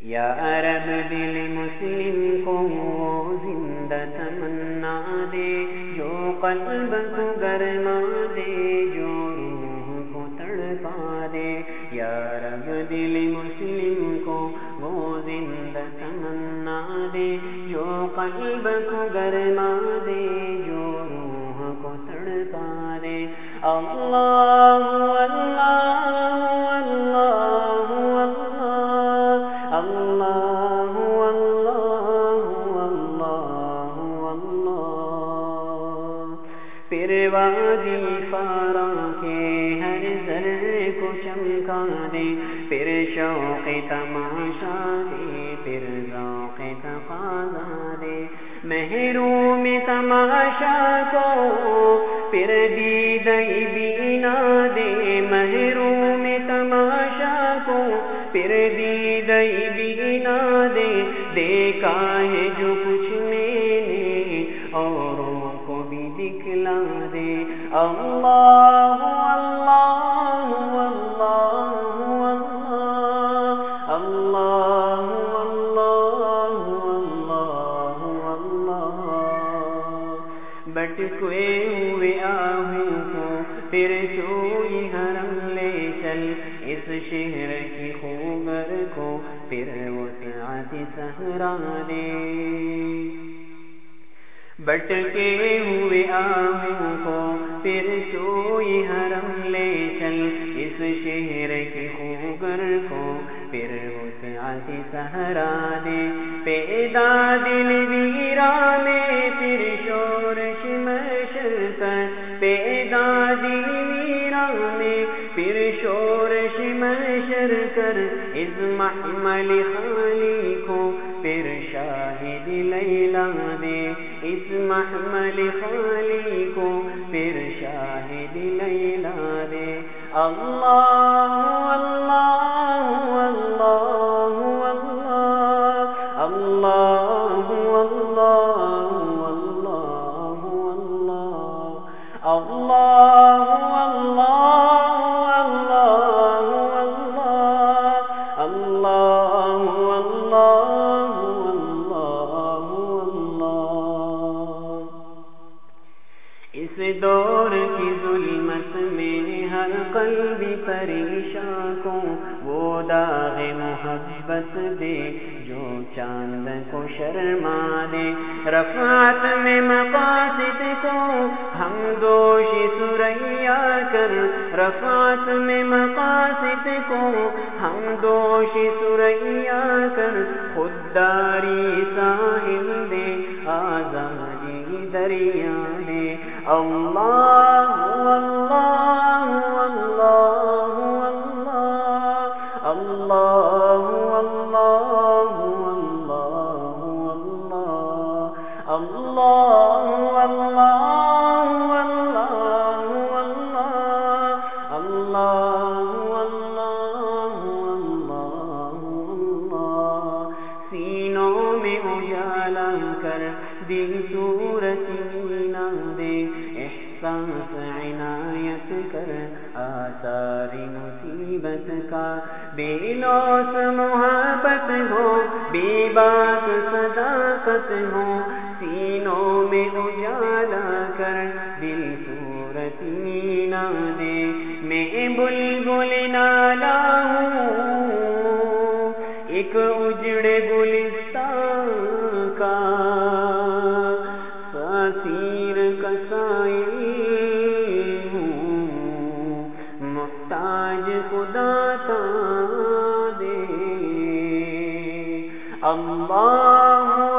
یا عرب دل مسلم کو زندہ تمنا دے جو قلب کو گرما دے جو روح کو تڑپا دے یا رب دل مسلم کو وہ زندہ تمنا دے جو قلب کو گرما دے جو روح کو تڑپا دے اللہ پھر وادی فارا کے ہر ذرے کو چمکا دے پھر شوق تماشا دے پھر ذوق تقاضا دے محروم تماشا کو پھر دیدئی بینا دے۔ محروم تماشا کو پھر دیدئی بینا دے۔ دیکھا دکھلا دے اللہ اللہ اللہ اللہ اللہ اللہ بٹکوے ہوئے آہوں کو پھر سوئی حرم لے چل اس شہر کی خوگر کو پھر وسعت سہرا دے بٹکے ہوئے آہوں کو پھر سوئی حرم لے چل اس شہر کی خوگر کو پھر وسعت سہرا دے۔ پیدا دل ویرانے پھر شورش مشر کر پیدا دل ویرانے پھر شورش مشر کر اس محمل خالی کو پھر شاہد لیلا دے۔ اس محمل خالی کو پھر شاہد لیلا دے۔ اللہ اللہ دور کی ظلمت میں ہر قلب پریشان کو وہ داغ محبت دے، جو چاند کو شرما دے۔ رفعت میں مقاصد کو ہم دوش سریا کر۔ رفعت میں مقاصد کو ہم دوش سریا کر۔ خودداری سینوں میں اجالا کر دل صورت سانس عنایت کر آثار مصیبت کا بے لوس محبت ہو، بے بات صداقت ہو، سینوں میں اجالا کر دل صورت مینا دے میں بلی الله